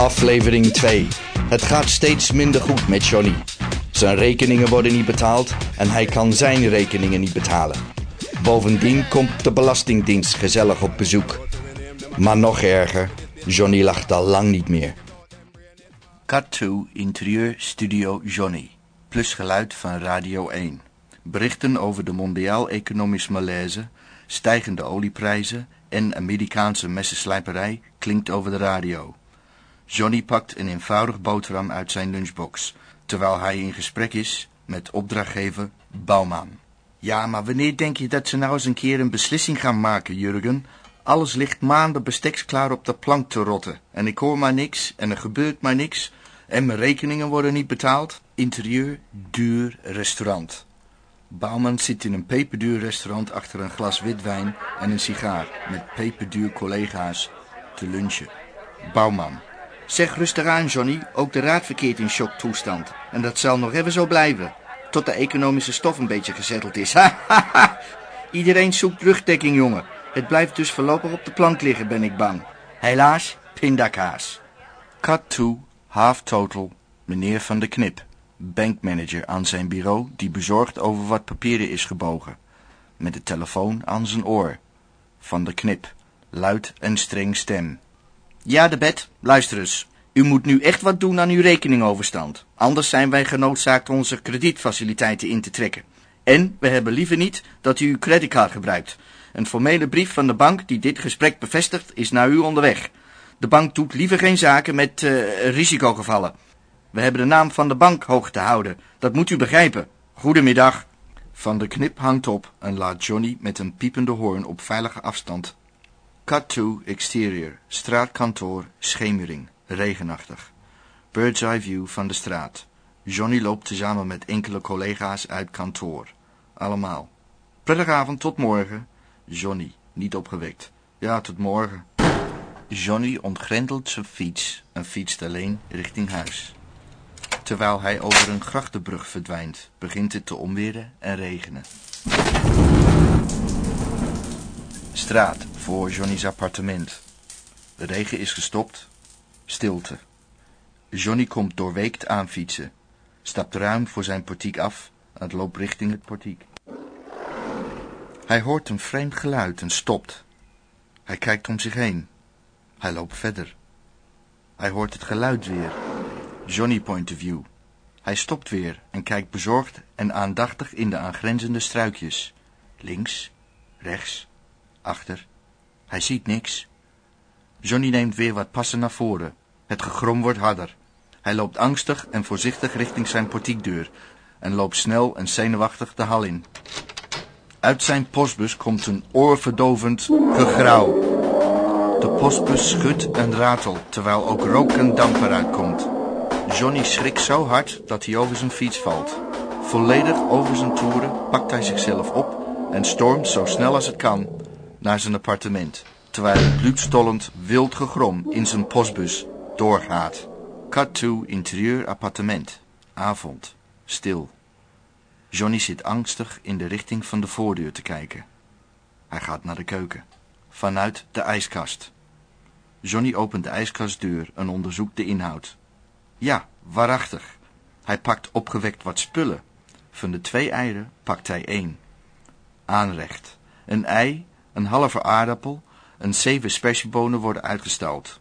Aflevering 2. Het gaat steeds minder goed met Johnny. Zijn rekeningen worden niet betaald en hij kan zijn rekeningen niet betalen. Bovendien komt de Belastingdienst gezellig op bezoek. Maar nog erger, Johnny lacht al lang niet meer. Cut 2 Interieur Studio Johnny. Plus geluid van Radio 1. Berichten over de mondiaal economisch malaise, stijgende olieprijzen en Amerikaanse messenslijperij klinkt over de radio. Johnny pakt een eenvoudig boterham uit zijn lunchbox, terwijl hij in gesprek is met opdrachtgever Bouwman. Ja, maar wanneer denk je dat ze nou eens een keer een beslissing gaan maken, Jurgen? Alles ligt maanden besteksklaar op de plank te rotten. En ik hoor maar niks, en er gebeurt maar niks. En mijn rekeningen worden niet betaald. Interieur, duur restaurant. Bouwman zit in een peperduur restaurant achter een glas witwijn en een sigaar met peperduur collega's te lunchen. Bouwman. Zeg rustig aan, Johnny. Ook de raad verkeert in shocktoestand. En dat zal nog even zo blijven. Tot de economische stof een beetje gezetteld is. Iedereen zoekt rugdekking, jongen. Het blijft dus voorlopig op de plank liggen, ben ik bang. Helaas, pindakaas. Cut to, half total, meneer Van de Knip. Bankmanager aan zijn bureau die bezorgd over wat papieren is gebogen. Met de telefoon aan zijn oor. Van de Knip, luid en streng stem. Ja, de bed, luister eens. U moet nu echt wat doen aan uw rekeningoverstand. Anders zijn wij genoodzaakt onze kredietfaciliteiten in te trekken. En we hebben liever niet dat u uw creditcard gebruikt. Een formele brief van de bank die dit gesprek bevestigt is naar u onderweg. De bank doet liever geen zaken met uh, risicogevallen. We hebben de naam van de bank hoog te houden. Dat moet u begrijpen. Goedemiddag. Van de knip hangt op en laat Johnny met een piepende hoorn op veilige afstand. Cut to exterior. Straatkantoor, schemering, regenachtig. Bird's eye view van de straat. Johnny loopt tezamen met enkele collega's uit kantoor. Allemaal. Prettige avond, tot morgen. Johnny, niet opgewekt. Ja, tot morgen. Johnny ontgrendelt zijn fiets en fietst alleen richting huis. Terwijl hij over een grachtenbrug verdwijnt, begint het te omweren en regenen. Straat voor Johnny's appartement. De regen is gestopt. Stilte. Johnny komt doorweekt aanfietsen, stapt ruim voor zijn portiek af en loopt richting het portiek. Hij hoort een vreemd geluid en stopt. Hij kijkt om zich heen. Hij loopt verder. Hij hoort het geluid weer. Johnny point of view. Hij stopt weer en kijkt bezorgd en aandachtig in de aangrenzende struikjes. Links, rechts, achter. Hij ziet niks. Johnny neemt weer wat passen naar voren. Het gegrom wordt harder. Hij loopt angstig en voorzichtig richting zijn portiekdeur en loopt snel en zenuwachtig de hal in. Uit zijn postbus komt een oorverdovend gegrauw. De postbus schudt en ratelt, terwijl ook rook en damp eruit komt. Johnny schrikt zo hard dat hij over zijn fiets valt. Volledig over zijn toeren pakt hij zichzelf op en stormt zo snel als het kan naar zijn appartement, terwijl het bloedstollend wild gegrom in zijn postbus doorgaat. Cut to interieur appartement. Avond. Stil. Johnny zit angstig in de richting van de voordeur te kijken. Hij gaat naar de keuken. Vanuit de ijskast. Johnny opent de ijskastdeur en onderzoekt de inhoud. Ja, waarachtig. Hij pakt opgewekt wat spullen. Van de twee eieren pakt hij één. Aanrecht. Een ei, een halve aardappel en zeven spersiebonen worden uitgestald.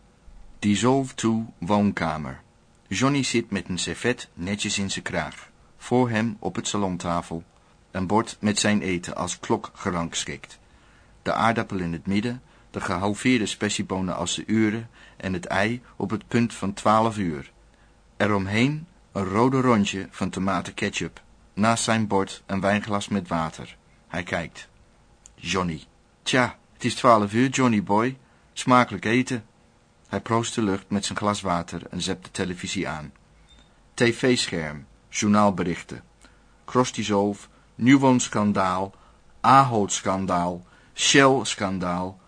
Dissolve to woonkamer. Johnny zit met een servet netjes in zijn kraag. Voor hem op het salontafel een bord met zijn eten als klok gerangschikt. De aardappel in het midden, de gehalveerde spersiebonen als de uren en het ei op het punt van twaalf uur. Eromheen een rode rondje van tomatenketchup. Naast zijn bord een wijnglas met water. Hij kijkt. Johnny. Tja, het is twaalf uur, Johnny boy. Smakelijk eten. Hij proost de lucht met zijn glas water en zet de televisie aan. TV-scherm, journaalberichten. Krostizolf, Nuwon-schandaal, Ahold-schandaal, Shell-schandaal,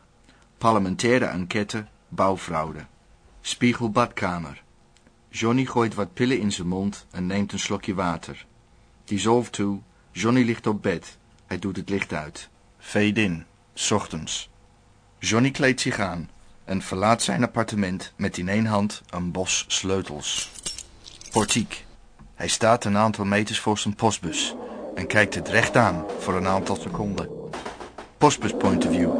parlementaire enquête, bouwfraude. Spiegelbadkamer. Johnny gooit wat pillen in zijn mond en neemt een slokje water. Dissolve toe, Johnny ligt op bed. Hij doet het licht uit. Fade in, ochtends. Johnny kleedt zich aan en verlaat zijn appartement met in één hand een bos sleutels. Portiek. Hij staat een aantal meters voor zijn postbus en kijkt het recht aan voor een aantal seconden. Postbus point of view.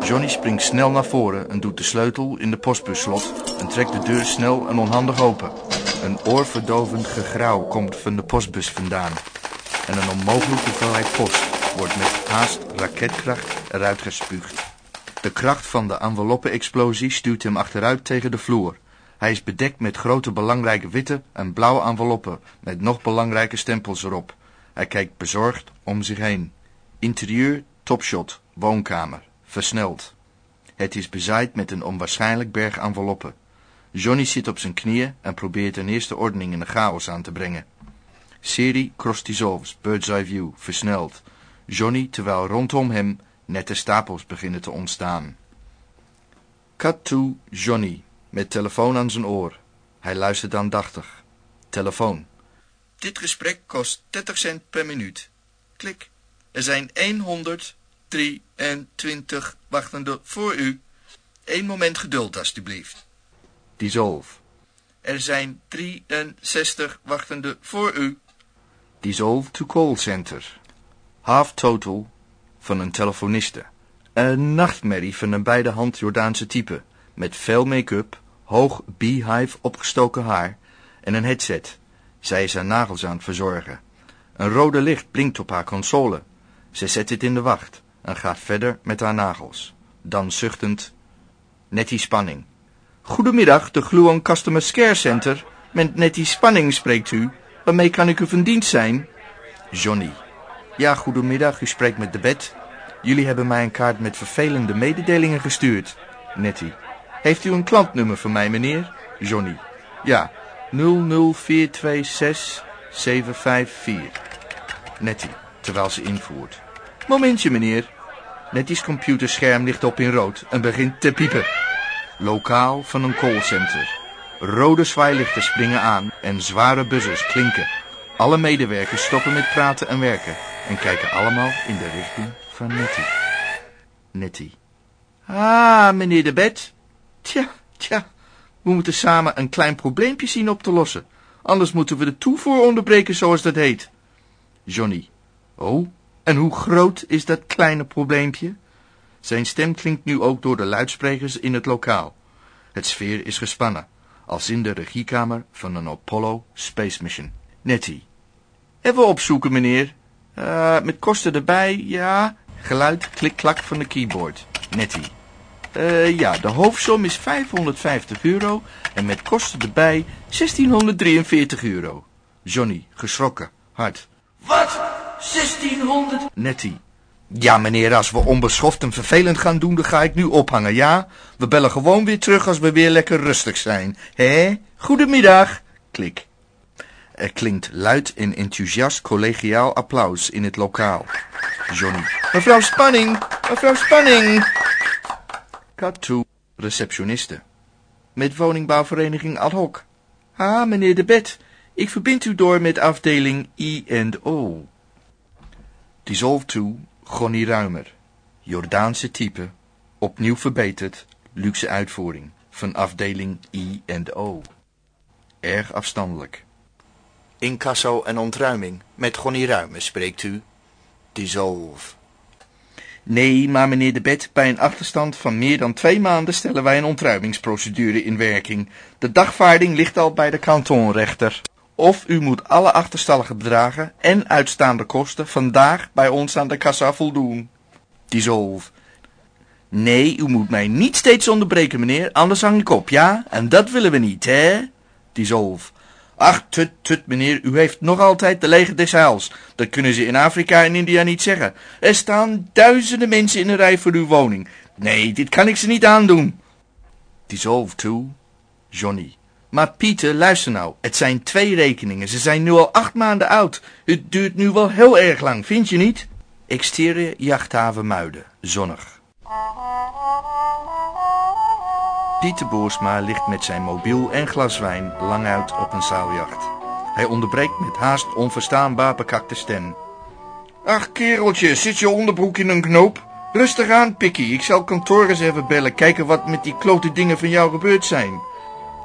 Johnny springt snel naar voren en doet de sleutel in de postbusslot en trekt de deur snel en onhandig open. Een oorverdovend gegrauw komt van de postbus vandaan en een onmogelijke hoeveelheid post wordt met haast raketkracht eruit gespuugd. De kracht van de enveloppe-explosie stuurt hem achteruit tegen de vloer. Hij is bedekt met grote belangrijke witte en blauwe enveloppen met nog belangrijke stempels erop. Hij kijkt bezorgd om zich heen. Interieur, topshot, woonkamer, versneld. Het is bezaaid met een onwaarschijnlijk berg enveloppen. Johnny zit op zijn knieën en probeert een eerste ordening in de chaos aan te brengen. Serie cross dissolves, bird's eye view, versneld. Johnny terwijl rondom hem nette stapels beginnen te ontstaan. Cut to Johnny, met telefoon aan zijn oor. Hij luistert aandachtig. Telefoon. Dit gesprek kost 30 cent per minuut. Klik. Er zijn 123 wachtende voor u. Eén moment geduld, alstublieft. Dissolve. Er zijn 63 wachtende voor u. Dissolve to call center. Half total van een telefoniste. Een nachtmerrie van een beide hand Jordaanse type, met veel make-up, hoog beehive opgestoken haar en een headset. Zij is haar nagels aan het verzorgen. Een rode licht blinkt op haar console. Ze zet het in de wacht en gaat verder met haar nagels. Dan zuchtend, Nettie Spanning. Goedemiddag, de Gluon Customer Care Center. Met Nettie Spanning spreekt u. Waarmee kan ik u van dienst zijn? Johnny. Ja, goedemiddag, u spreekt met de bed. Jullie hebben mij een kaart met vervelende mededelingen gestuurd. Nettie. Heeft u een klantnummer voor mij, meneer? Johnny. Ja, 00426 Nettie, terwijl ze invoert. Momentje, meneer. Nettie's computerscherm ligt op in rood en begint te piepen. Lokaal van een callcenter. Rode zwaailichten springen aan en zware buzzers klinken. Alle medewerkers stoppen met praten en werken en kijken allemaal in de richting van Nettie. Nettie. Ah, meneer de Bed. Tja, tja, we moeten samen een klein probleempje zien op te lossen. Anders moeten we de toevoer onderbreken, zoals dat heet. Johnny. Oh, en hoe groot is dat kleine probleempje? Zijn stem klinkt nu ook door de luidsprekers in het lokaal. Het sfeer is gespannen, als in de regiekamer van een Apollo Space Mission. Nettie. Even opzoeken, meneer. Uh, met kosten erbij, ja. Geluid, klik-klak van de keyboard. Nettie. Uh, ja, de hoofdsom is 550 euro en met kosten erbij 1643 euro. Johnny, geschrokken, hard. Wat? 1600? Nettie. Ja, meneer, als we onbeschoft en vervelend gaan doen, dan ga ik nu ophangen, ja? We bellen gewoon weer terug als we weer lekker rustig zijn. Hé? Goedemiddag. Klik. Er klinkt luid en enthousiast collegiaal applaus in het lokaal. Johnny. Mevrouw Spanning, mevrouw Spanning. Cut to receptioniste. Met woningbouwvereniging ad hoc. Ah, meneer de Bed, ik verbind u door met afdeling I&O. Dissolve to Gonnie Ruimer. Jordaanse type. Opnieuw verbeterd. Luxe uitvoering. Van afdeling I&O. Erg afstandelijk. Incasso en ontruiming. Met Gonnie Ruimer spreekt u. Dissolve. Nee, maar meneer de Bed, bij een achterstand van meer dan twee maanden stellen wij een ontruimingsprocedure in werking. De dagvaarding ligt al bij de kantonrechter. Of u moet alle achterstallige bedragen en uitstaande kosten vandaag bij ons aan de kassa voldoen. Dissolve. Nee, u moet mij niet steeds onderbreken, meneer, anders hang ik op, ja? En dat willen we niet, hè? Dissolve. Ach, tut, tut, meneer, u heeft nog altijd de leger des heils. Dat kunnen ze in Afrika en India niet zeggen. Er staan duizenden mensen in een rij voor uw woning. Nee, dit kan ik ze niet aandoen. Dissolve to Johnny. Maar Pieter, luister nou. Het zijn twee rekeningen. Ze zijn nu al acht maanden oud. Het duurt nu wel heel erg lang, vind je niet? Exterieur jachthaven Muiden. Zonnig. Pieter Boersma ligt met zijn mobiel en glas wijn lang uit op een zaaljacht. Hij onderbreekt met haast onverstaanbaar bekakte stem. Ach, kereltje, zit je onderbroek in een knoop? Rustig aan, Picky. Ik zal kantoor eens even bellen. Kijken wat met die klote dingen van jou gebeurd zijn.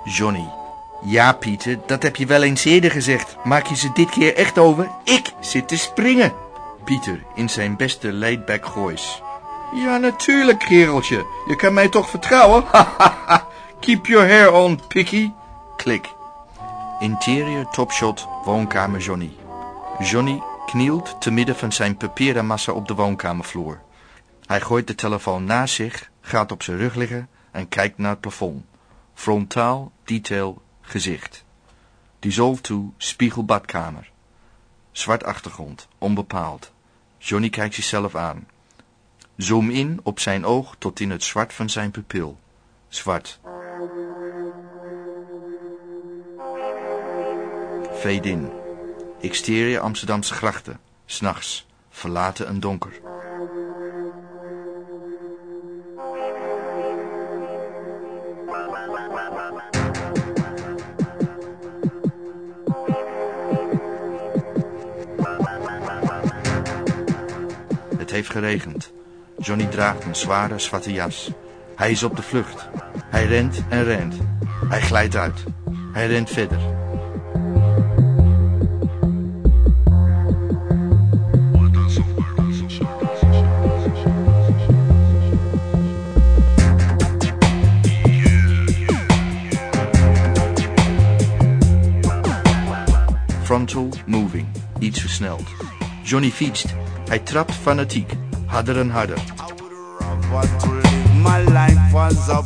Johnny. Ja, Pieter, dat heb je wel eens eerder gezegd. Maak je ze dit keer echt over? Ik zit te springen. Pieter, in zijn beste laidback goois. Ja, natuurlijk, kereltje. Je kan mij toch vertrouwen? Keep your hair on, Picky. Klik. Interior topshot, woonkamer Johnny. Johnny knielt te midden van zijn papieren massa op de woonkamervloer. Hij gooit de telefoon naast zich, gaat op zijn rug liggen en kijkt naar het plafond. Frontaal, detail, gezicht. Dissolve to, spiegel badkamer. Zwart achtergrond, onbepaald. Johnny kijkt zichzelf aan. Zoom in op zijn oog tot in het zwart van zijn pupil. Zwart. Fade in. Exterieur Amsterdamse grachten. S'nachts. Verlaten en donker. Het heeft geregend. Johnny draagt een zware zwarte jas. Hij is op de vlucht. Hij rent en rent. Hij glijdt uit. Hij rent verder. Frontal moving. Iets versneld. Johnny fietst. Hij trapt fanatiek. Harder en harder. But to live my life as a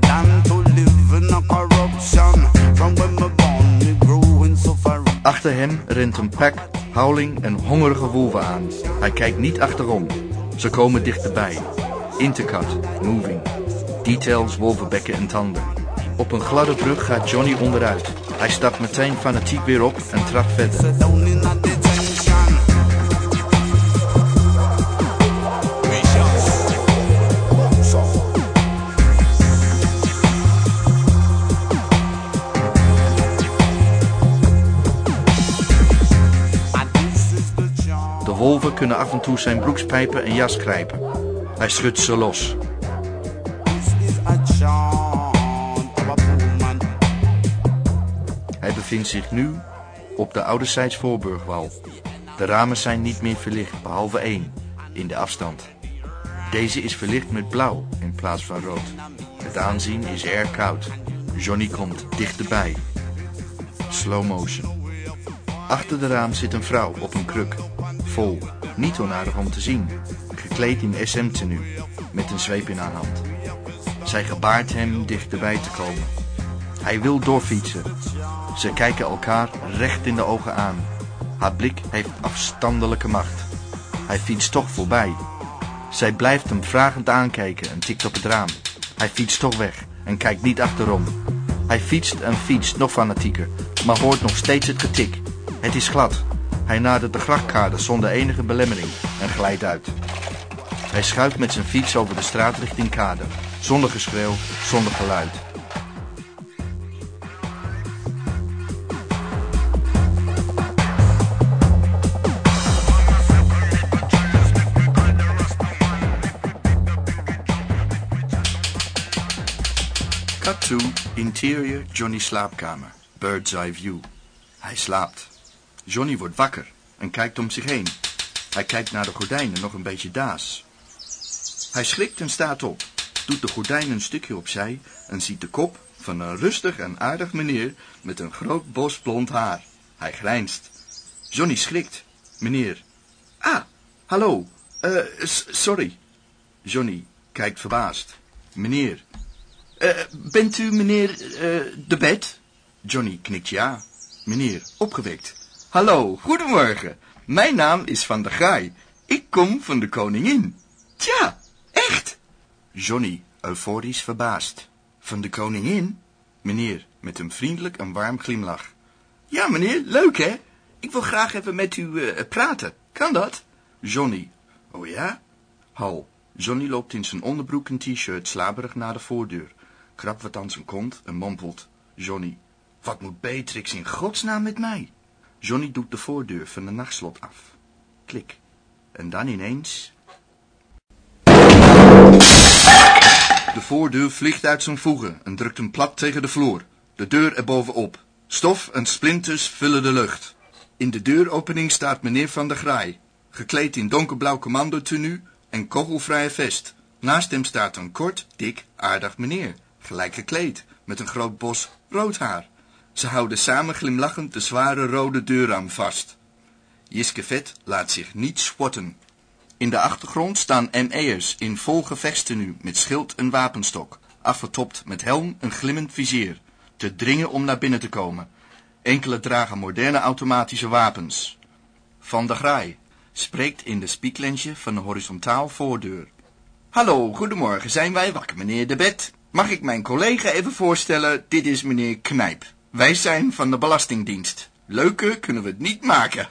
Than to live in a corruption From when me born me grew in suffering Achter hem rent een pak, howling en hongerige wolven aan. Hij kijkt niet achterom. Ze komen dichterbij. Intercut, moving. Details, wolvenbekken en tanden. Op een gladde brug gaat Johnny onderuit. Hij stapt meteen fanatiek weer op en trapt verder. Wolven kunnen af en toe zijn broekspijpen en jas grijpen. Hij schudt ze los. Hij bevindt zich nu op de ouderzijds voorburgwal. De ramen zijn niet meer verlicht, behalve één, in de afstand. Deze is verlicht met blauw in plaats van rood. Het aanzien is erg koud. Johnny komt dichterbij. Slow motion. Achter de raam zit een vrouw op een kruk. Vol, niet onaardig om te zien. Gekleed in SM-tenue, met een zweep in haar hand. Zij gebaart hem dichterbij te komen. Hij wil doorfietsen. Ze kijken elkaar recht in de ogen aan. Haar blik heeft afstandelijke macht. Hij fietst toch voorbij. Zij blijft hem vragend aankijken en tikt op het raam. Hij fietst toch weg en kijkt niet achterom. Hij fietst en fietst nog fanatieker, maar hoort nog steeds het getik. Het is glad. Hij nadert de grachtkade zonder enige belemmering en glijdt uit. Hij schuift met zijn fiets over de straat richting kade. Zonder geschreeuw, zonder geluid. Cut to interior Johnny slaapkamer. Bird's eye view. Hij slaapt. Johnny wordt wakker en kijkt om zich heen. Hij kijkt naar de gordijnen nog een beetje daas. Hij schrikt en staat op, doet de gordijnen een stukje opzij en ziet de kop van een rustig en aardig meneer met een groot bos blond haar. Hij grijnst. Johnny schrikt. Meneer. Ah, hallo. Eh, sorry. Johnny kijkt verbaasd. Meneer. Eh, bent u meneer eh, de bed? Johnny knikt ja. Meneer, opgewekt. Hallo, goedemorgen. Mijn naam is Van der Graai. Ik kom van de koningin. Tja, echt? Johnny, euforisch verbaasd. Van de koningin? Meneer, met een vriendelijk en warm glimlach. Ja, meneer, leuk hè? Ik wil graag even met u eh, praten. Kan dat? Johnny. Oh ja? Hal. Johnny loopt in zijn onderbroek en t-shirt slaberig naar de voordeur. Krabt wat aan zijn kont en mompelt. Johnny. Wat moet Beatrix in godsnaam met mij? Johnny doet de voordeur van de nachtslot af. Klik. En dan ineens... De voordeur vliegt uit zijn voegen en drukt hem plat tegen de vloer. De deur erbovenop. Stof en splinters vullen de lucht. In de deuropening staat meneer Van der Graai, gekleed in donkerblauw commandotenu en kogelvrije vest. Naast hem staat een kort, dik, aardig meneer, gelijk gekleed, met een groot bos rood haar. Ze houden samen glimlachend de zware rode deurraam vast. Jiske Vet laat zich niet spotten. In de achtergrond staan ME'ers in vol gevechtstenu met schild en wapenstok, afgetopt met helm en glimmend vizier, te dringen om naar binnen te komen. Enkele dragen moderne automatische wapens. Van der Graai spreekt in de spieklensje van de horizontaal voordeur. Hallo, goedemorgen, zijn wij wakker, meneer De Bed? Mag ik mijn collega even voorstellen? Dit is meneer Knijp. Wij zijn van de Belastingdienst. Leuker kunnen we het niet maken.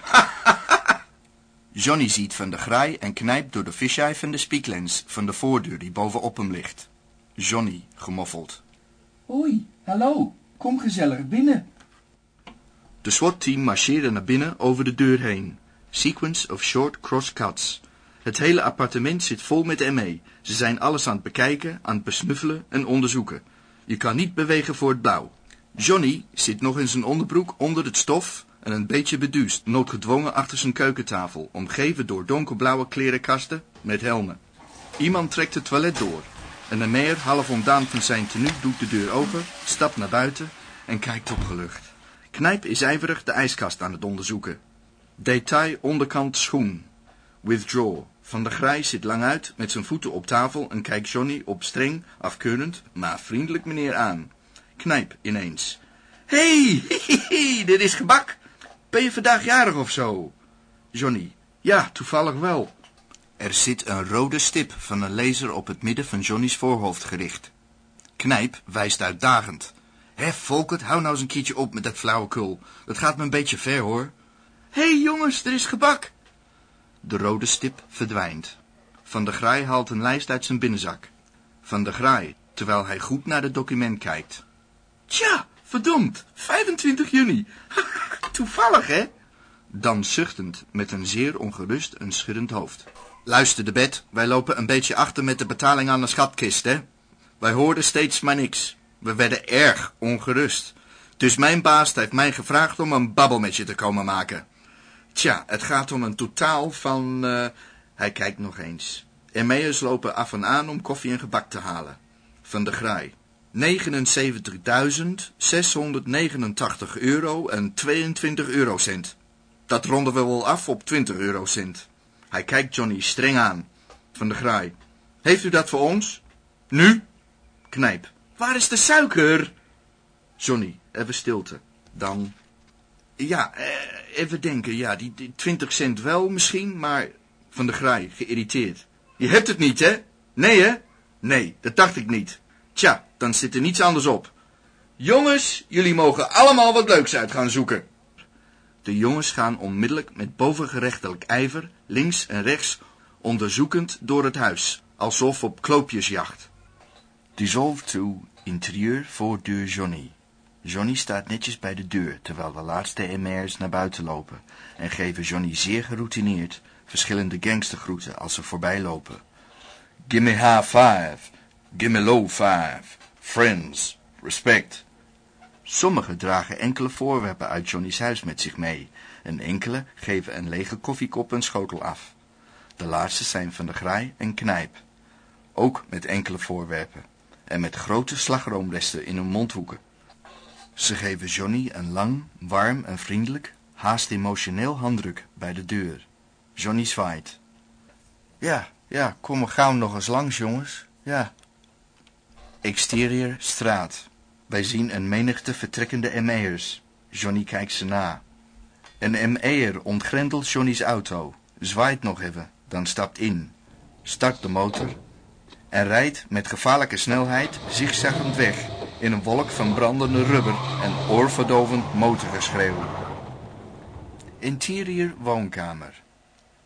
Johnny ziet van de graai en knijpt door de fisheye van de spieklens van de voordeur die bovenop hem ligt. Johnny, gemoffeld. Hoi, hallo, kom gezellig binnen. De SWAT-team marcheerde naar binnen over de deur heen. Sequence of short cross cuts. Het hele appartement zit vol met ME. Ze zijn alles aan het bekijken, aan het besnuffelen en onderzoeken. Je kan niet bewegen voor het blauw. Johnny zit nog in zijn onderbroek onder het stof en een beetje beduust, noodgedwongen achter zijn keukentafel, omgeven door donkerblauwe klerenkasten met helmen. Iemand trekt het toilet door. En de meer, half ontdaan van zijn tenue, doet de deur open, stapt naar buiten en kijkt opgelucht. Knijp is ijverig de ijskast aan het onderzoeken. Detail onderkant schoen. Withdraw. Van der Grijs zit lang uit met zijn voeten op tafel en kijkt Johnny op streng, afkeurend, maar vriendelijk meneer aan. Knijp ineens. Hé, hey, dit is gebak. Ben je vandaag jarig of zo? Johnny. Ja, toevallig wel. Er zit een rode stip van een laser op het midden van Johnny's voorhoofd gericht. Knijp wijst uitdagend. Hé, Volkert, hou nou eens een keertje op met dat flauwekul. Dat gaat me een beetje ver, hoor. Hé, hey, jongens, er is gebak. De rode stip verdwijnt. Van der Graai haalt een lijst uit zijn binnenzak. Van der Graai, terwijl hij goed naar het document kijkt. Tja, verdomd, 25 juni. Toevallig, hè? Dan zuchtend, met een zeer ongerust en schuddend hoofd. Luister, de bed, wij lopen een beetje achter met de betaling aan de schatkist, hè? Wij hoorden steeds maar niks. We werden erg ongerust. Dus mijn baas heeft mij gevraagd om een babbel met je te komen maken. Tja, het gaat om een totaal van... Uh, hij kijkt nog eens. Ermeers lopen af en aan om koffie en gebak te halen. Van de graai. 79.689 euro en 22 eurocent. Dat ronden we wel af op 20 eurocent. Hij kijkt Johnny streng aan. Van de graai. Heeft u dat voor ons? Nu? Knijp. Waar is de suiker? Johnny, even stilte. Dan... Ja, eh, even denken. Ja, die, die 20 cent wel misschien, maar... Van de graai, geïrriteerd. Je hebt het niet, hè? Nee, hè? Nee, dat dacht ik niet. Tja, dan zit er niets anders op. Jongens, jullie mogen allemaal wat leuks uit gaan zoeken. De jongens gaan onmiddellijk met bovengerechtelijk ijver links en rechts onderzoekend door het huis, alsof op kloopjesjacht. Dissolve to interieur voor deur Johnny. Johnny staat netjes bij de deur, terwijl de laatste MR's naar buiten lopen en geven Johnny zeer geroutineerd verschillende gangstergroeten als ze voorbij lopen. Gimme high five, gimme low five, friends, respect. Sommigen dragen enkele voorwerpen uit Johnny's huis met zich mee en enkele geven een lege koffiekop en schotel af. De laatste zijn van de graai en knijp, ook met enkele voorwerpen en met grote slagroomresten in hun mondhoeken. Ze geven Johnny een lang, warm en vriendelijk, haast emotioneel handdruk bij de deur. Johnny zwaait. Ja, ja, kom er gauw nog eens langs, jongens. Ja. Exterieur straat. Wij zien een menigte vertrekkende ME'ers. Johnny kijkt ze na. Een ME'er ontgrendelt Johnny's auto, zwaait nog even, dan stapt in, start de motor en rijdt met gevaarlijke snelheid zigzaggend weg in een wolk van brandende rubber en oorverdovend motorgeschreeuw. Interieur woonkamer.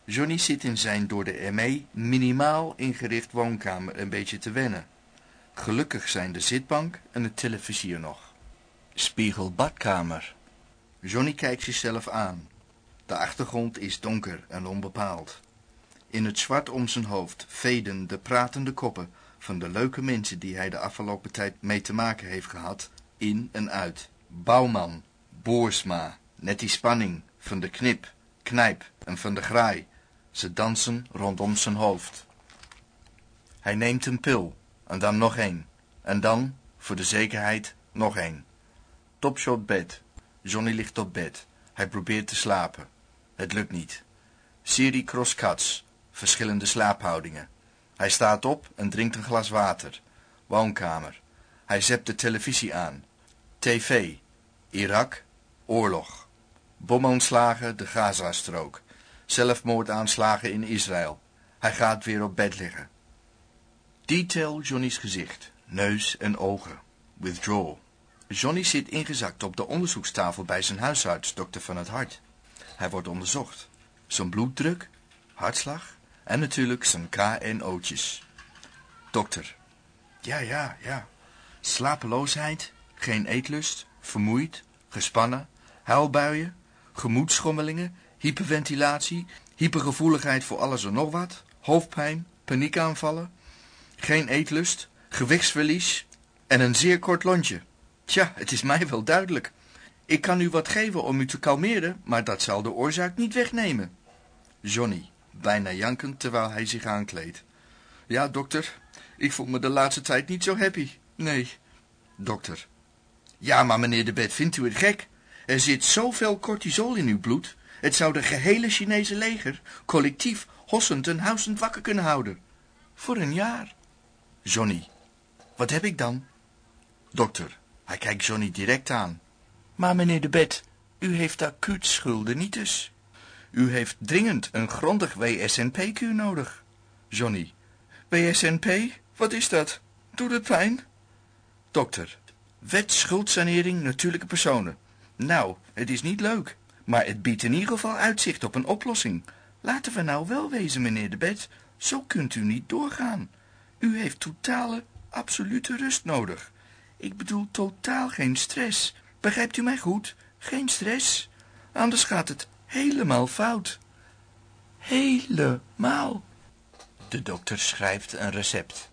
Johnny zit in zijn door de ME minimaal ingericht woonkamer een beetje te wennen. Gelukkig zijn de zitbank en de televisie nog. Spiegel badkamer. Johnny kijkt zichzelf aan. De achtergrond is donker en onbepaald. In het zwart om zijn hoofd veden de pratende koppen van de leuke mensen die hij de afgelopen tijd mee te maken heeft gehad, in en uit. Bouwman, Boersma, Nettie Spanning, van de Knip, Knijp en van de Graai. Ze dansen rondom zijn hoofd. Hij neemt een pil, en dan nog één. En dan, voor de zekerheid, nog één. Topshot bed. Johnny ligt op bed. Hij probeert te slapen. Het lukt niet. Serie crosscuts. Verschillende slaaphoudingen. Hij staat op en drinkt een glas water. Woonkamer. Hij zet de televisie aan. TV. Irak. Oorlog. Bomaanslagen de Gazastrook. Zelfmoordaanslagen in Israël. Hij gaat weer op bed liggen. Detail Johnny's gezicht, neus en ogen. Withdraw. Johnny zit ingezakt op de onderzoekstafel bij zijn huisarts, dokter van het hart. Hij wordt onderzocht. Zijn bloeddruk, hartslag en natuurlijk zijn KNO'tjes. Dokter. Ja, ja, ja. Slapeloosheid, geen eetlust, vermoeid, gespannen, huilbuien, gemoedschommelingen, hyperventilatie, hypergevoeligheid voor alles en nog wat, hoofdpijn, paniekaanvallen, geen eetlust, gewichtsverlies en een zeer kort lontje. Tja, het is mij wel duidelijk. Ik kan u wat geven om u te kalmeren, maar dat zal de oorzaak niet wegnemen. Johnny, bijna jankend terwijl hij zich aankleedt. Ja, dokter, ik voel me de laatste tijd niet zo happy. Nee. Dokter. Ja, maar meneer de Bed, vindt u het gek? Er zit zoveel cortisol in uw bloed. Het zou de gehele Chinese leger collectief hossend en huisend wakker kunnen houden. Voor een jaar. Johnny. Wat heb ik dan? Dokter. Hij kijkt Johnny direct aan. Maar meneer de Bed, u heeft acuut schulden niet dus. U heeft dringend een grondig WSNP-Q nodig. Johnny. WSNP? Wat is dat? Doet het pijn? Dokter. Wet schuldsanering natuurlijke personen. Nou, het is niet leuk, maar het biedt in ieder geval uitzicht op een oplossing. Laten we nou wel wezen, meneer de Bed. Zo kunt u niet doorgaan. U heeft totale, absolute rust nodig. Ik bedoel totaal geen stress. Begrijpt u mij goed? Geen stress. Anders gaat het helemaal fout. Helemaal. De dokter schrijft een recept.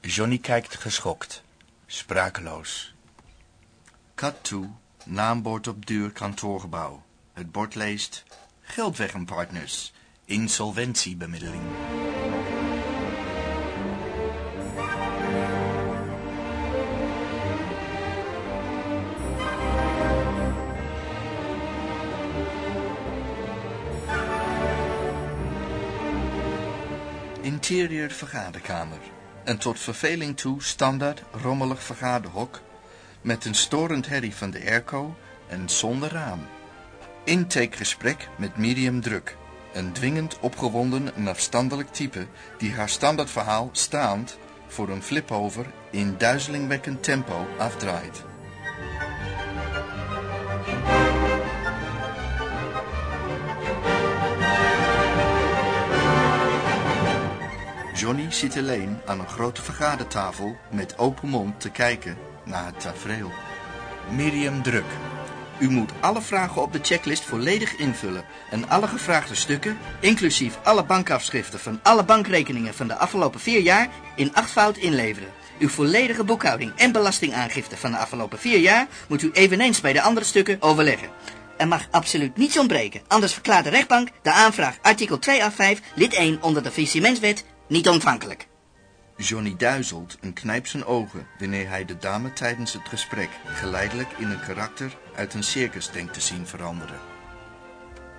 Johnny kijkt geschokt, sprakeloos. Cut to, naambord op duur kantoorgebouw. Het bord leest Geldweg en Partners, insolventiebemiddeling. Interieur vergaderkamer. Een tot verveling toe standaard rommelig vergaderhok met een storend herrie van de airco en zonder raam. Intakegesprek met medium druk. Een dwingend opgewonden en afstandelijk type die haar standaardverhaal staand voor een flipover in duizelingwekkend tempo afdraait. Johnny zit alleen aan een grote vergadertafel met open mond te kijken naar het tafereel. Medium druk. U moet alle vragen op de checklist volledig invullen en alle gevraagde stukken, inclusief alle bankafschriften van alle bankrekeningen van de afgelopen vier jaar, in achtvoud inleveren. Uw volledige boekhouding en belastingaangifte van de afgelopen vier jaar moet u eveneens bij de andere stukken overleggen. Er mag absoluut niets ontbreken, anders verklaart de rechtbank de aanvraag artikel 285 lid 1 onder de faillissementswet niet ontvankelijk. Johnny duizelt en knijpt zijn ogen wanneer hij de dame tijdens het gesprek geleidelijk in een karakter uit een circus denkt te zien veranderen.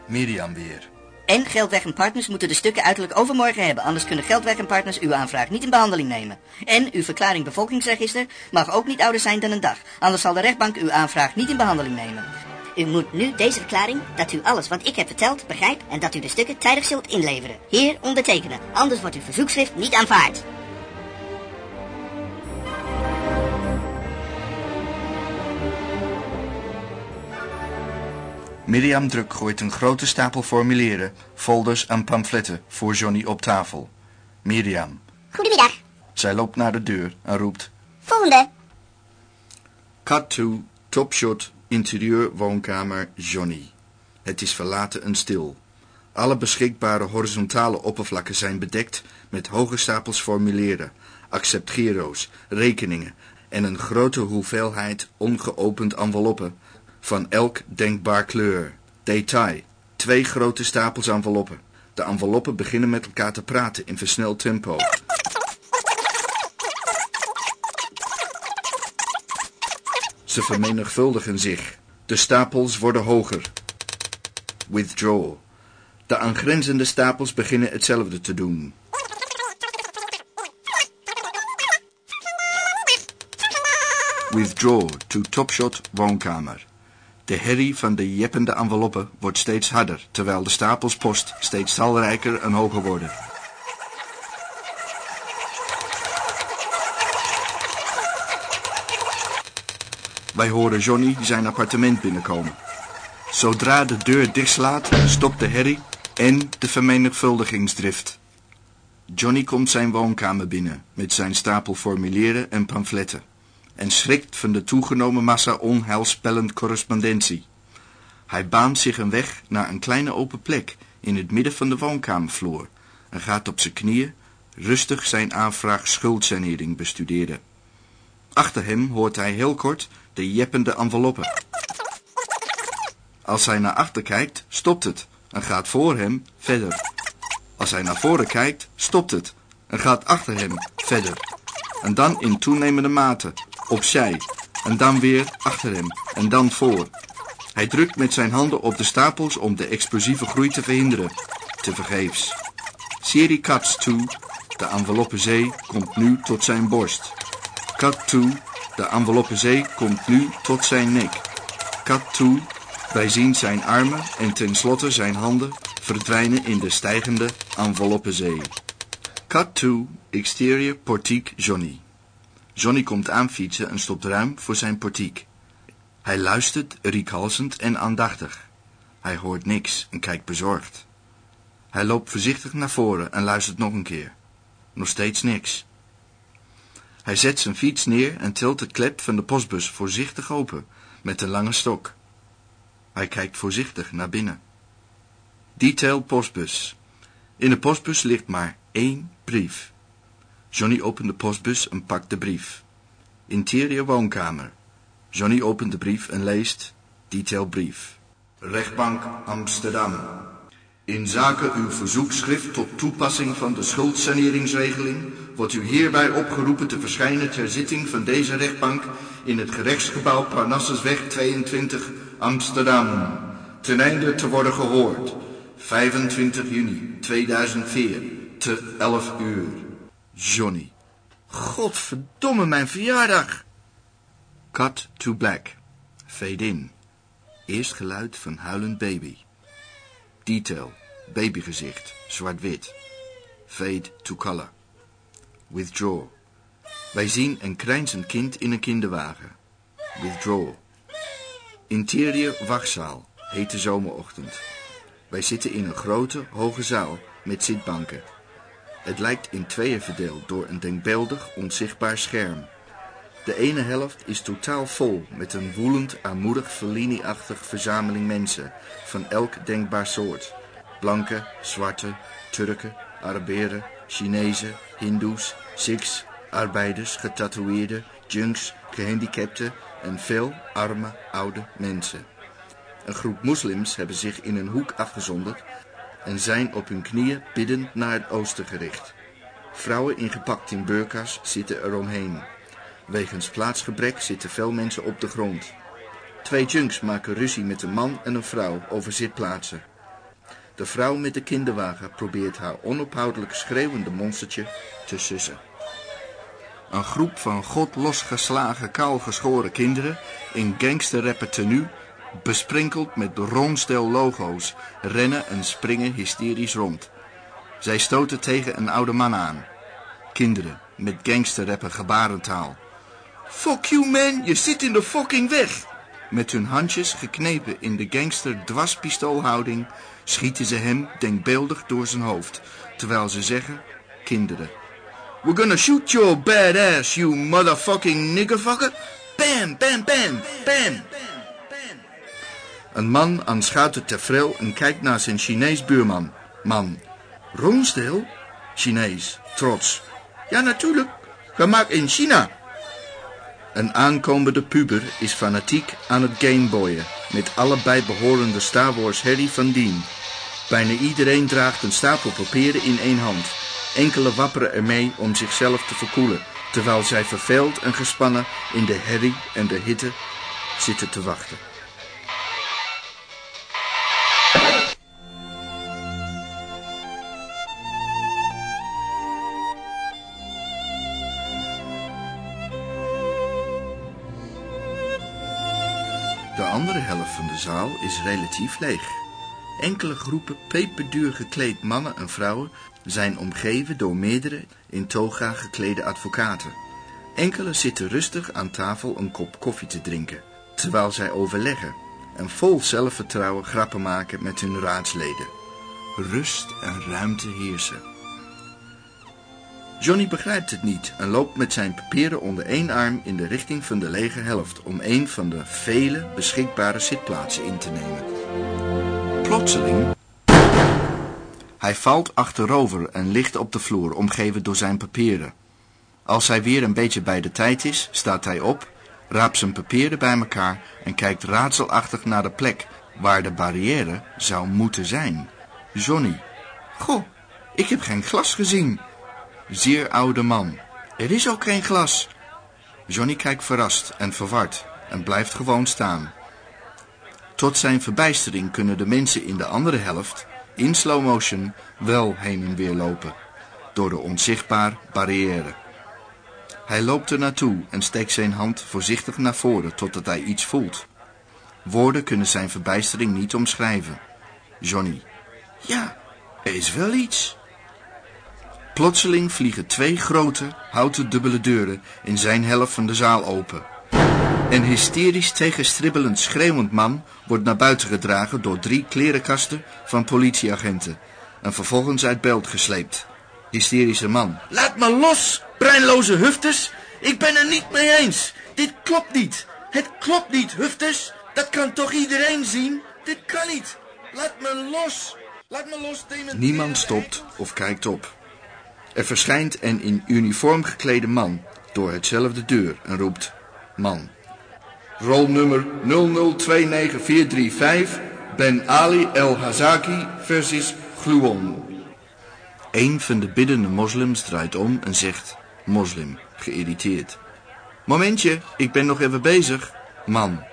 Mirjam weer. En Geldweg en Partners moeten de stukken uiterlijk overmorgen hebben, anders kunnen Geldweg en Partners uw aanvraag niet in behandeling nemen. En uw verklaring bevolkingsregister mag ook niet ouder zijn dan een dag, anders zal de rechtbank uw aanvraag niet in behandeling nemen. U moet nu deze verklaring, dat u alles wat ik heb verteld begrijpt en dat u de stukken tijdig zult inleveren. Hier ondertekenen, anders wordt uw verzoekschrift niet aanvaard. Mirjam Druk gooit een grote stapel formulieren, folders en pamfletten voor Johnny op tafel. Mirjam. Goedemiddag. Zij loopt naar de deur en roept... Volgende. Cut to, topshot, interieur, woonkamer, Johnny. Het is verlaten en stil. Alle beschikbare horizontale oppervlakken zijn bedekt met hoge stapels formulieren, acceptgiro's, rekeningen en een grote hoeveelheid ongeopend enveloppen van elk denkbaar kleur. Detail. Twee grote stapels enveloppen. De enveloppen beginnen met elkaar te praten in versneld tempo. Ze vermenigvuldigen zich. De stapels worden hoger. Withdraw. De aangrenzende stapels beginnen hetzelfde te doen. Withdraw to Topshot woonkamer. De herrie van de jeppende enveloppen wordt steeds harder, terwijl de stapels post steeds talrijker en hoger worden. Wij horen Johnny zijn appartement binnenkomen. Zodra de deur dichtslaat, stopt de herrie en de vermenigvuldigingsdrift. Johnny komt zijn woonkamer binnen met zijn stapel formulieren en pamfletten en schrikt van de toegenomen massa onheilspellend correspondentie. Hij baant zich een weg naar een kleine open plek in het midden van de woonkamervloer en gaat op zijn knieën rustig zijn aanvraag schuldsanering bestuderen. Achter hem hoort hij heel kort de jeppende enveloppen. Als hij naar achter kijkt, stopt het en gaat voor hem verder. Als hij naar voren kijkt, stopt het en gaat achter hem verder. En dan in toenemende mate, opzij, en dan weer achter hem, en dan voor. Hij drukt met zijn handen op de stapels om de explosieve groei te verhinderen. Te vergeefs. Serie cuts to, de enveloppenzee komt nu tot zijn borst. Cut to, de enveloppenzee komt nu tot zijn nek. Cut to, wij zien zijn armen en tenslotte zijn handen verdwijnen in de stijgende enveloppenzee. Cut to, exterior portiek Johnny. Johnny komt aanfietsen en stopt ruim voor zijn portiek. Hij luistert riekhalsend en aandachtig. Hij hoort niks en kijkt bezorgd. Hij loopt voorzichtig naar voren en luistert nog een keer. Nog steeds niks. Hij zet zijn fiets neer en tilt de klep van de postbus voorzichtig open met een lange stok. Hij kijkt voorzichtig naar binnen. Detail postbus. In de postbus ligt maar één brief. Johnny opent de postbus en pakt de brief. Interieur woonkamer. Johnny opent de brief en leest detailbrief. Rechtbank Amsterdam. In zaken uw verzoekschrift tot toepassing van de schuldsaneringsregeling wordt u hierbij opgeroepen te verschijnen ter zitting van deze rechtbank in het gerechtsgebouw Parnassusweg 22 Amsterdam. Ten einde te worden gehoord. 25 juni 2004 te 11 uur. Johnny. Godverdomme mijn verjaardag. Cut to black. Fade in. Eerst geluid van huilend baby. Detail. Babygezicht. Zwart-wit. Fade to color. Withdraw. Wij zien een krijnzend kind in een kinderwagen. Withdraw. Interieur wachtzaal. Hete zomerochtend. Wij zitten in een grote, hoge zaal met zitbanken. Het lijkt in tweeën verdeeld door een denkbeeldig, onzichtbaar scherm. De ene helft is totaal vol met een woelend, armoedig, Fellini-achtig verzameling mensen van elk denkbaar soort. Blanke, zwarte, Turken, Araberen, Chinezen, Hindoes, Sikhs, arbeiders, getatoeëerden, junks, gehandicapten en veel arme, oude mensen. Een groep moslims hebben zich in een hoek afgezonderd en zijn op hun knieën biddend naar het oosten gericht. Vrouwen ingepakt in burka's zitten eromheen. Wegens plaatsgebrek zitten veel mensen op de grond. Twee junks maken ruzie met een man en een vrouw over zitplaatsen. De vrouw met de kinderwagen probeert haar onophoudelijk schreeuwende monstertje te sussen. Een groep van god losgeslagen, kaalgeschoren kinderen in gangsterrapper tenue, besprinkeld met ronstel logo's, rennen en springen hysterisch rond. Zij stoten tegen een oude man aan. Kinderen met gangsterrapper gebarentaal. Fuck you man, je zit in de fucking weg! Met hun handjes geknepen in de gangster dwarspistoolhouding schieten ze hem denkbeeldig door zijn hoofd, terwijl ze zeggen, kinderen. We're gonna shoot your bad ass, you motherfucking niggerfucker. Bam, bam, bam, bam. Een man aanschouwt het tafereel en kijkt naar zijn Chinees buurman. Man. Ronsdale? Chinees. Trots. Ja, natuurlijk. Gemaakt in China. Een aankomende puber is fanatiek aan het gameboyen. Met allebei behorende Star Wars herrie van dien. Bijna iedereen draagt een stapel papieren in één hand. Enkele wapperen ermee om zichzelf te verkoelen. Terwijl zij verveeld en gespannen in de herrie en de hitte zitten te wachten. Zaal is relatief leeg. Enkele groepen peperduur gekleed mannen en vrouwen zijn omgeven door meerdere in toga geklede advocaten. Enkele zitten rustig aan tafel een kop koffie te drinken, terwijl zij overleggen en vol zelfvertrouwen grappen maken met hun raadsleden. Rust en ruimte heersen. Johnny begrijpt het niet en loopt met zijn papieren onder één arm in de richting van de lege helft om een van de vele beschikbare zitplaatsen in te nemen. Plotseling. Hij valt achterover en ligt op de vloer, omgeven door zijn papieren. Als hij weer een beetje bij de tijd is, staat hij op, raapt zijn papieren bij elkaar en kijkt raadselachtig naar de plek waar de barrière zou moeten zijn. Johnny. Goh, ik heb geen glas gezien. Zeer oude man. Er is ook geen glas. Johnny kijkt verrast en verward en blijft gewoon staan. Tot zijn verbijstering kunnen de mensen in de andere helft, in slow motion, wel heen en weer lopen. Door de onzichtbaar barrière. Hij loopt er naartoe en steekt zijn hand voorzichtig naar voren totdat hij iets voelt. Woorden kunnen zijn verbijstering niet omschrijven. Johnny. Ja, er is wel iets. Plotseling vliegen twee grote, houten dubbele deuren in zijn helft van de zaal open. Een hysterisch tegenstribbelend schreeuwend man wordt naar buiten gedragen door drie klerenkasten van politieagenten en vervolgens uit beeld gesleept. Hysterische man. Laat me los, breinloze hufters. Ik ben er niet mee eens. Dit klopt niet. Het klopt niet, hufters. Dat kan toch iedereen zien? Dit kan niet. Laat me los. Laat me los, Niemand stopt of kijkt op. Er verschijnt een in uniform geklede man door hetzelfde deur en roept man. Rolnummer 0029435 Ben Ali El Hazaki versus Gluon. Een van de biddende moslims draait om en zegt moslim, geïrriteerd. Momentje, ik ben nog even bezig. Man.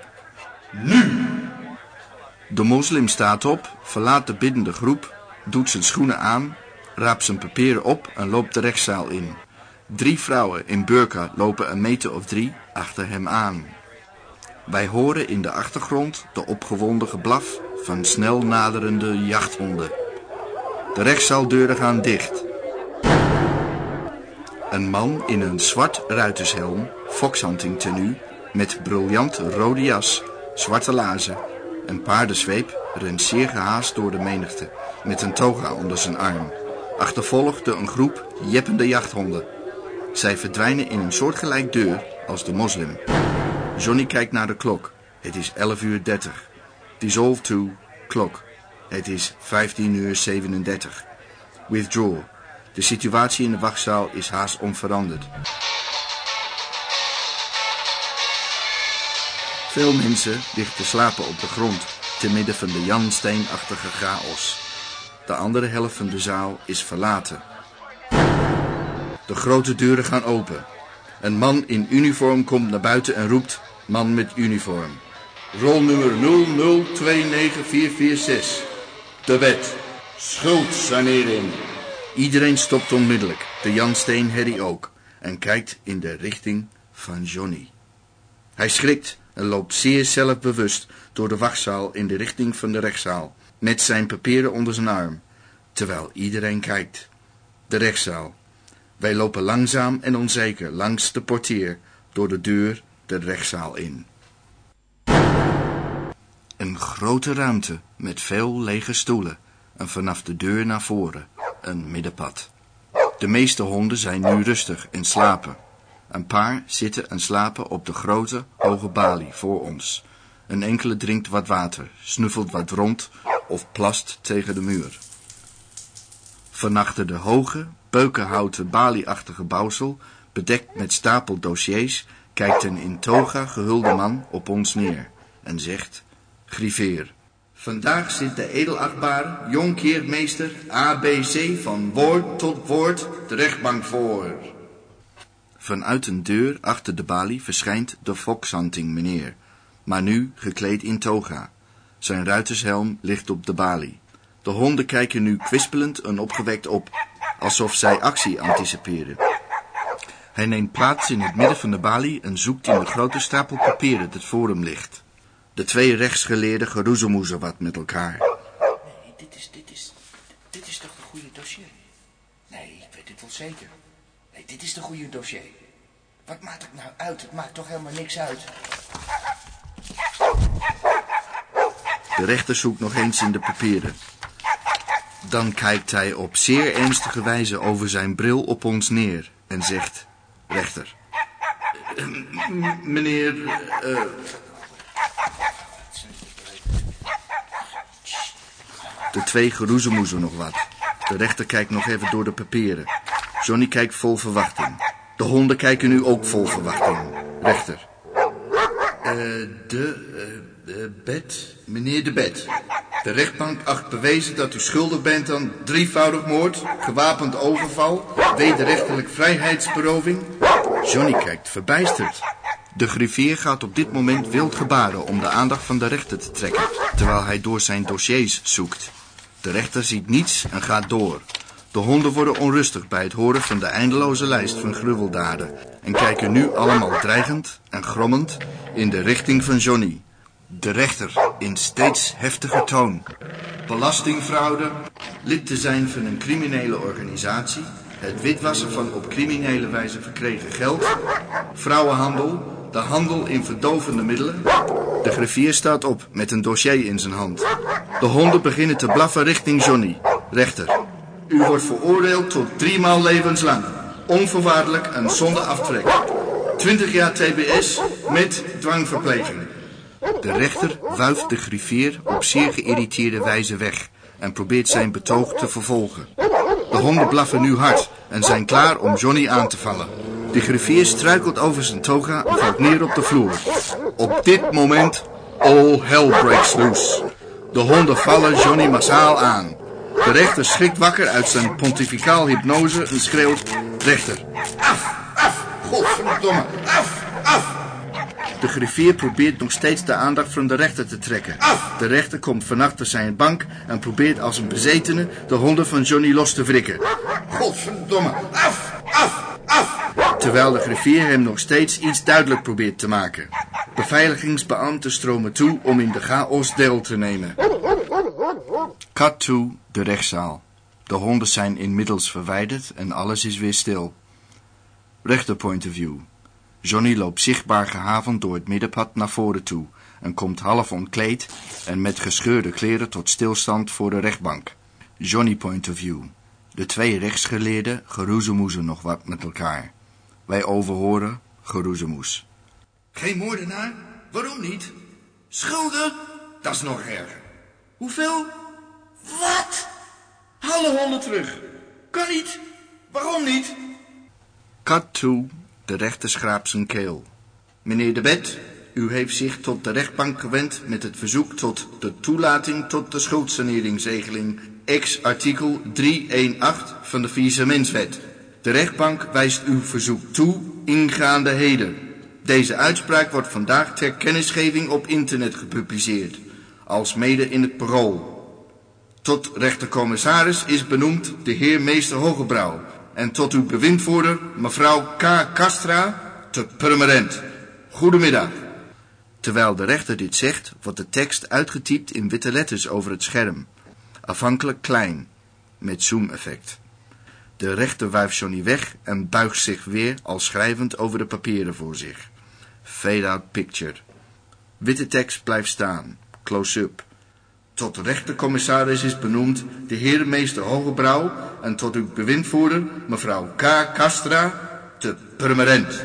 Nu! De moslim staat op, verlaat de biddende groep, doet zijn schoenen aan raapt zijn papieren op en loopt de rechtszaal in. Drie vrouwen in burka lopen een meter of drie achter hem aan. Wij horen in de achtergrond de opgewonden geblaf van snel naderende jachthonden. De rechtszaaldeuren gaan dicht. Een man in een zwart ruitershelm, foxhunting tenue, met briljant rode jas, zwarte lazen en paardenzweep rent zeer gehaast door de menigte, met een toga onder zijn arm achtervolgde een groep jeppende jachthonden. Zij verdwijnen in een soortgelijk deur als de moslim. Johnny kijkt naar de klok. Het is 11 uur 30. Dissolve to klok. Het is 15 uur 37. Withdraw. De situatie in de wachtzaal is haast onveranderd. Veel mensen liggen te slapen op de grond, te midden van de jansteenachtige chaos. De andere helft van de zaal is verlaten. De grote deuren gaan open. Een man in uniform komt naar buiten en roept, man met uniform. Rolnummer 0029446. De wet. Schuldsanering. Iedereen stopt onmiddellijk, de Jan Steen Harry ook, en kijkt in de richting van Johnny. Hij schrikt en loopt zeer zelfbewust door de wachtzaal in de richting van de rechtszaal met zijn papieren onder zijn arm, terwijl iedereen kijkt. De rechtszaal. Wij lopen langzaam en onzeker langs de portier door de deur de rechtszaal in. Een grote ruimte met veel lege stoelen en vanaf de deur naar voren een middenpad. De meeste honden zijn nu rustig en slapen. Een paar zitten en slapen op de grote, hoge balie voor ons Een enkele drinkt wat water, snuffelt wat rond of plast tegen de muur. Vanachter de hoge, beukenhouten balieachtige bouwsel, bedekt met stapel dossiers, kijkt een in toga gehulde man op ons neer en zegt, Grifeer. Vandaag zit de edelachtbare jonkheermeester ABC van woord tot woord de rechtbank voor. Vanuit een deur achter de balie verschijnt de foxhunting meneer, maar nu gekleed in toga. Zijn ruitershelm ligt op de balie. De honden kijken nu kwispelend en opgewekt op, alsof zij actie anticiperen. Hij neemt plaats in het midden van de balie en zoekt in de grote stapel papieren dat voor hem ligt. De twee rechtsgeleerden geroezemoezen wat met elkaar. Nee, dit is, dit is, dit is toch de goede dossier? Nee, ik weet het wel zeker. Nee, dit is de goede dossier. Wat maakt het nou uit? Het maakt toch helemaal niks uit. De rechter zoekt nog eens in de papieren. Dan kijkt hij op zeer ernstige wijze over zijn bril op ons neer en zegt... Rechter. "Eh, m- meneer... eh, De twee geroezemoezen nog wat. De rechter kijkt nog even door de papieren. Johnny kijkt vol verwachting. De honden kijken nu ook vol verwachting. Rechter. Eh, de, eh, bed, meneer de bed. De rechtbank acht bewezen dat u schuldig bent aan drievoudig moord, gewapend overval, wederrechtelijk vrijheidsberoving. Johnny kijkt verbijsterd. De griffier gaat op dit moment wild gebaren om de aandacht van de rechter te trekken, terwijl hij door zijn dossiers zoekt. De rechter ziet niets en gaat door. De honden worden onrustig bij het horen van de eindeloze lijst van gruweldaden en kijken nu allemaal dreigend en grommend in de richting van Johnny. De rechter in steeds heftiger toon. Belastingfraude, lid te zijn van een criminele organisatie, het witwassen van op criminele wijze verkregen geld, vrouwenhandel, de handel in verdovende middelen. De griffier staat op met een dossier in zijn hand. De honden beginnen te blaffen richting Johnny. Rechter, u wordt veroordeeld tot driemaal levenslang. Onvoorwaardelijk en zonder aftrek. 20 jaar TBS met dwangverpleging. De rechter wuift de griffier op zeer geïrriteerde wijze weg en probeert zijn betoog te vervolgen. De honden blaffen nu hard en zijn klaar om Johnny aan te vallen. De griffier struikelt over zijn toga en valt neer op de vloer. Op dit moment all hell breaks loose. De honden vallen Johnny massaal aan. De rechter schrikt wakker uit zijn pontificaal hypnose en schreeuwt... Rechter, af, af, godverdomme, af. De griffier probeert nog steeds de aandacht van de rechter te trekken. De rechter komt van achter zijn bank en probeert als een bezetene de honden van Johnny los te wrikken. Godverdomme, af, af, af. Terwijl de griffier hem nog steeds iets duidelijk probeert te maken. Beveiligingsbeambten stromen toe om in de chaos deel te nemen. Cut to de rechtszaal. De honden zijn inmiddels verwijderd en alles is weer stil. Rechter point of view. Johnny loopt zichtbaar gehavend door het middenpad naar voren toe en komt half ontkleed en met gescheurde kleren tot stilstand voor de rechtbank. Johnny point of view. De twee rechtsgeleerden geroezemoezen nog wat met elkaar. Wij overhoren geroezemoes. Geen moordenaar? Waarom niet? Schulden? Dat is nog erger. Hoeveel? Wat? Alle honden terug. Kan niet. Waarom niet? Cut to. De rechter schraapt zijn keel. Meneer de Wet, u heeft zich tot de rechtbank gewend met het verzoek tot de toelating tot de schuldsaneringsregeling ex artikel 318 van de Viersementswet. De rechtbank wijst uw verzoek toe ingaande heden. Deze uitspraak wordt vandaag ter kennisgeving op internet gepubliceerd, als mede in het parool. Tot rechtercommissaris is benoemd de heer meester Hogebrouw en tot uw bewindvoerder mevrouw K. Castra te permanent. Goedemiddag. Terwijl de rechter dit zegt, wordt de tekst uitgetypt in witte letters over het scherm. Afhankelijk klein, met zoom-effect. De rechter wuift Johnny weg en buigt zich weer al schrijvend over de papieren voor zich. Fade-out picture. Witte tekst blijft staan. Close-up. Tot rechtercommissaris is benoemd de heer meester Hogebrouw en tot uw bewindvoerder mevrouw K. Castra te permanent.